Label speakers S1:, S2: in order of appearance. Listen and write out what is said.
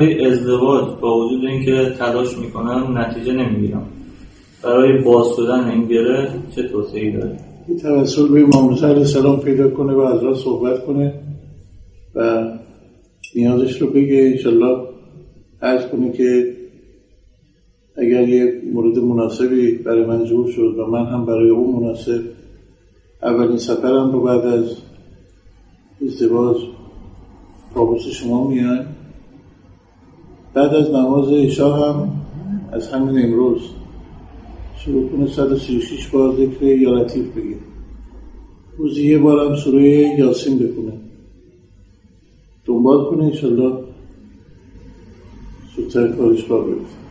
S1: ازدواج با وجود اینکه تلاش می‌کنم نتیجه نمی‌گیرم. برای باز شدن این گره چه توصیه‌ای داری؟
S2: توسل به امام علیه سلام پیدا کنه و از را صحبت کنه و نیازش رو بگه. انشالله عرض کنه که اگر یه مورد مناسبی برای من جور شد و من هم برای اون مناسب اولین سفرم رو بعد از ازدواج کابوس شما میان بعد از نماز ایشا هم از همین امروز شروع کنه 136 بار ذکر یا لطیف بگه روزی یه بارم سوره یاسین بکنه دنبال کنه انشالله زودتر کارش را برسه